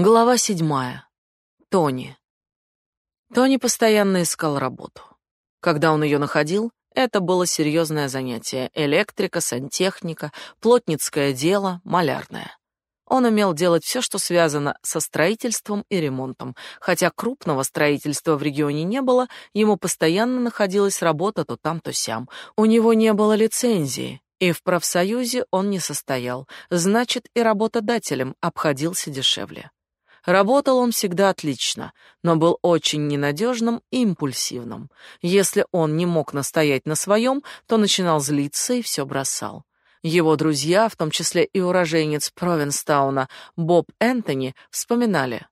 Глава седьмая. Тони. Тони постоянно искал работу. Когда он ее находил, это было серьезное занятие: электрика, сантехника, плотницкое дело, малярное. Он умел делать все, что связано со строительством и ремонтом. Хотя крупного строительства в регионе не было, ему постоянно находилась работа то там, то сям. У него не было лицензии, и в профсоюзе он не состоял. Значит, и работодателем обходился дешевле. Работал он всегда отлично, но был очень ненадежным и импульсивным. Если он не мог настоять на своем, то начинал злиться и все бросал. Его друзья, в том числе и уроженец Провинстауна Боб Энтони, вспоминали.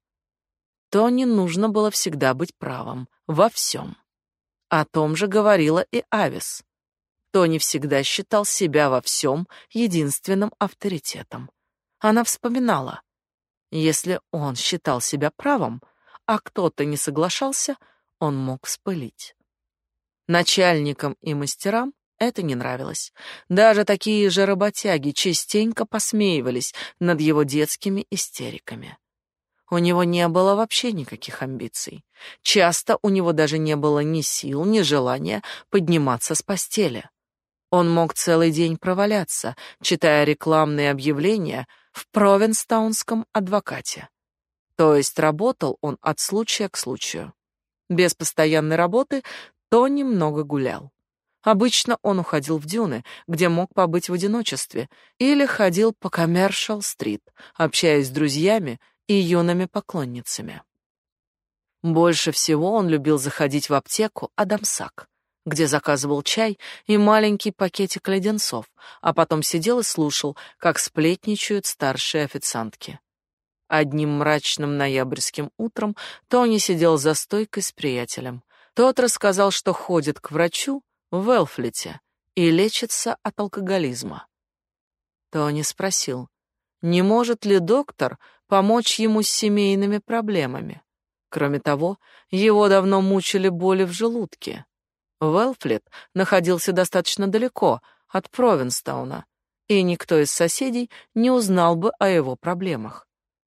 Тони нужно было всегда быть правым во всем. О том же говорила и Авис. Тони всегда считал себя во всем единственным авторитетом. Она вспоминала. Если он считал себя правым, а кто-то не соглашался, он мог вспылить. Начальникам и мастерам это не нравилось. Даже такие же работяги частенько посмеивались над его детскими истериками. У него не было вообще никаких амбиций. Часто у него даже не было ни сил, ни желания подниматься с постели. Он мог целый день проваляться, читая рекламные объявления в Провинстаунском адвокате. То есть работал он от случая к случаю. Без постоянной работы Тони много гулял. Обычно он уходил в дюны, где мог побыть в одиночестве, или ходил по Коммершал-стрит, общаясь с друзьями и юными поклонницами. Больше всего он любил заходить в аптеку Адамсак, где заказывал чай и маленький пакетик леденцов, а потом сидел и слушал, как сплетничают старшие официантки. Одним мрачным ноябрьским утром Тони сидел за стойкой с приятелем. Тот рассказал, что ходит к врачу в Элфлите и лечится от алкоголизма. Тони спросил, не может ли доктор помочь ему с семейными проблемами. Кроме того, его давно мучили боли в желудке. Велфлет находился достаточно далеко от Провинстауна, и никто из соседей не узнал бы о его проблемах.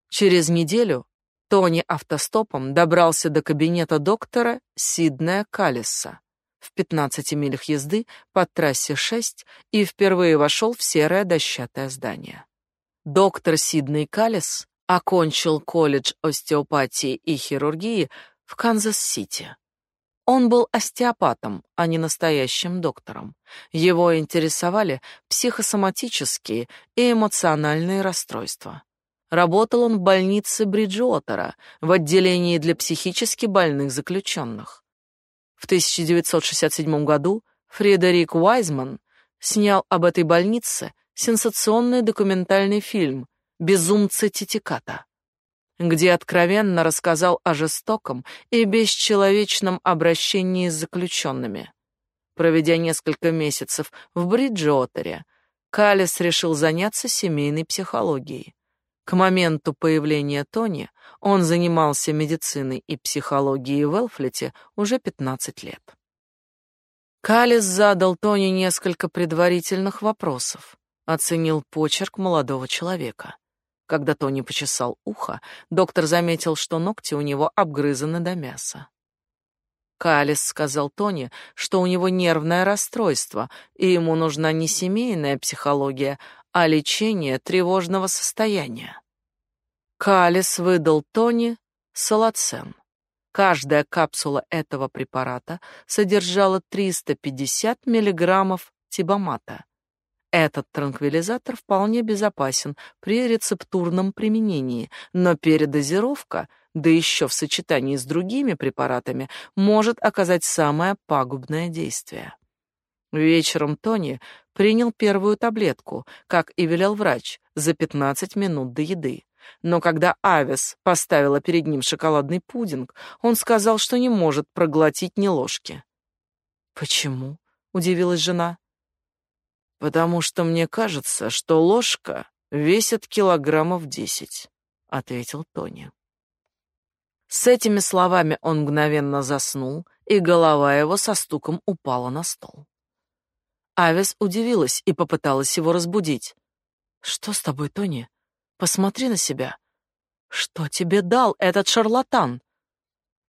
Через неделю Тони автостопом добрался до кабинета доктора Сиднея Каллиса в 15 милях езды по трассе 6 и впервые вошел в серое дощатое здание. Доктор Сидней Каллис окончил колледж остеопатии и хирургии в Канзас-Сити. Он был остеопатом, а не настоящим доктором. Его интересовали психосоматические и эмоциональные расстройства. Работал он в больнице Бриджуотера, в отделении для психически больных заключенных. В 1967 году Фредерик Уайзман снял об этой больнице сенсационный документальный фильм «Безумцы Титиката» где откровенно рассказал о жестоком и бесчеловечном обращении с заключенными. Проведя несколько месяцев в Бриджуотере, Каллес решил заняться семейной психологией. К моменту появления Тони он занимался медициной и психологией в Элфлете уже 15 лет. Каллес задал Тони несколько предварительных вопросов, оценил почерк молодого человека. Когда Тони почесал ухо, доктор заметил, что ногти у него обгрызаны до мяса. Калис сказал Тони, что у него нервное расстройство, и ему нужна не семейная психология, а лечение тревожного состояния. Калис выдал Тони салацен. Каждая капсула этого препарата содержала 350 миллиграммов тибамата, этот транквилизатор вполне безопасен при рецептурном применении, но передозировка, да еще в сочетании с другими препаратами, может оказать самое пагубное действие. Вечером Тони принял первую таблетку, как и велел врач, за 15 минут до еды. Но когда Авис поставила перед ним шоколадный пудинг, он сказал, что не может проглотить ни ложки. «Почему?» — удивилась жена потому что мне кажется, что ложка весит килограммов десять, ответил Тони. С этими словами он мгновенно заснул, и голова его со стуком упала на стол. Авис удивилась и попыталась его разбудить. Что с тобой, Тони? Посмотри на себя. Что тебе дал этот шарлатан?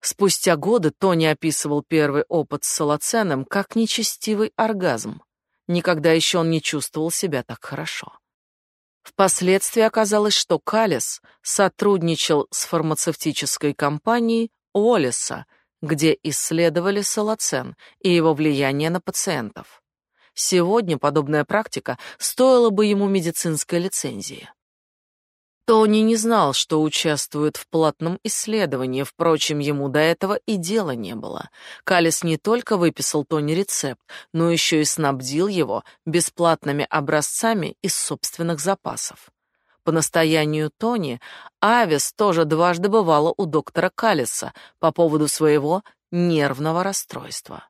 Спустя годы Тони описывал первый опыт с солоценом как нечестивый оргазм. Никогда еще он не чувствовал себя так хорошо. Впоследствии оказалось, что Калес сотрудничал с фармацевтической компанией Уоллеса, где исследовали солоцен и его влияние на пациентов. Сегодня подобная практика стоила бы ему медицинской лицензии. Тони не знал, что участвует в платном исследовании, впрочем, ему до этого и дела не было. Калис не только выписал Тони рецепт, но еще и снабдил его бесплатными образцами из собственных запасов. По настоянию Тони, Авис тоже дважды бывала у доктора Калиса по поводу своего нервного расстройства.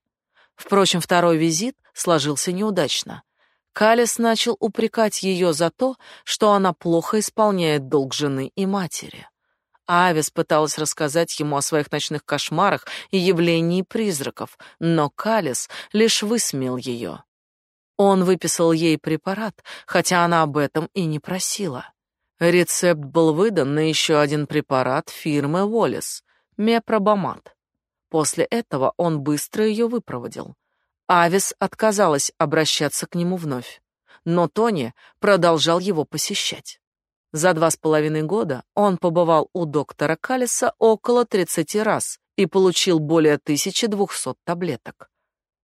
Впрочем, второй визит сложился неудачно. Калис начал упрекать ее за то, что она плохо исполняет долг жены и матери. Авис пыталась рассказать ему о своих ночных кошмарах и явлении призраков, но Калис лишь высмеял ее. Он выписал ей препарат, хотя она об этом и не просила. Рецепт был выдан на еще один препарат фирмы Уоллес — мепробамат. После этого он быстро ее выпроводил. Авис отказалась обращаться к нему вновь, но Тони продолжал его посещать. За два с половиной года он побывал у доктора Калиса около 30 раз и получил более 1200 таблеток.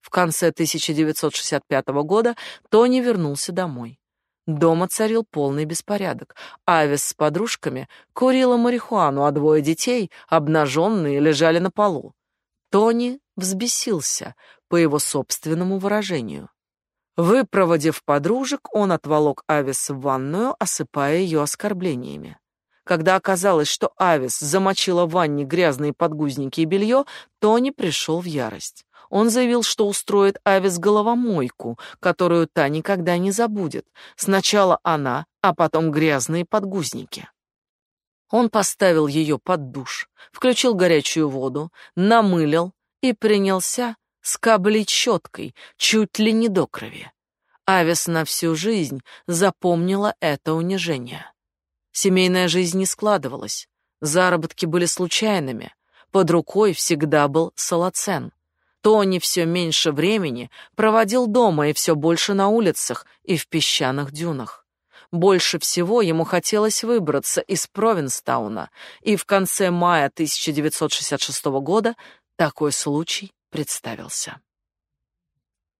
В конце 1965 года Тони вернулся домой. Дома царил полный беспорядок. Авис с подружками курила марихуану, а двое детей, обнаженные, лежали на полу. Тони взбесился, по его собственному выражению. Выпроводив подружек, он отволок Авис в ванную, осыпая ее оскорблениями. Когда оказалось, что Авис замочила в ванне грязные подгузники и белье, Тони пришел в ярость. Он заявил, что устроит Авис головомойку, которую та никогда не забудет. Сначала она, а потом грязные подгузники. Он поставил ее под душ, включил горячую воду, намылил и принялся скоблить щеткой, чуть ли не до крови. Авис на всю жизнь запомнила это унижение. Семейная жизнь не складывалась, заработки были случайными, под рукой всегда был солоцен. Тони все меньше времени проводил дома и все больше на улицах и в песчаных дюнах. Больше всего ему хотелось выбраться из Провинстауна, и в конце мая 1966 года такой случай представился.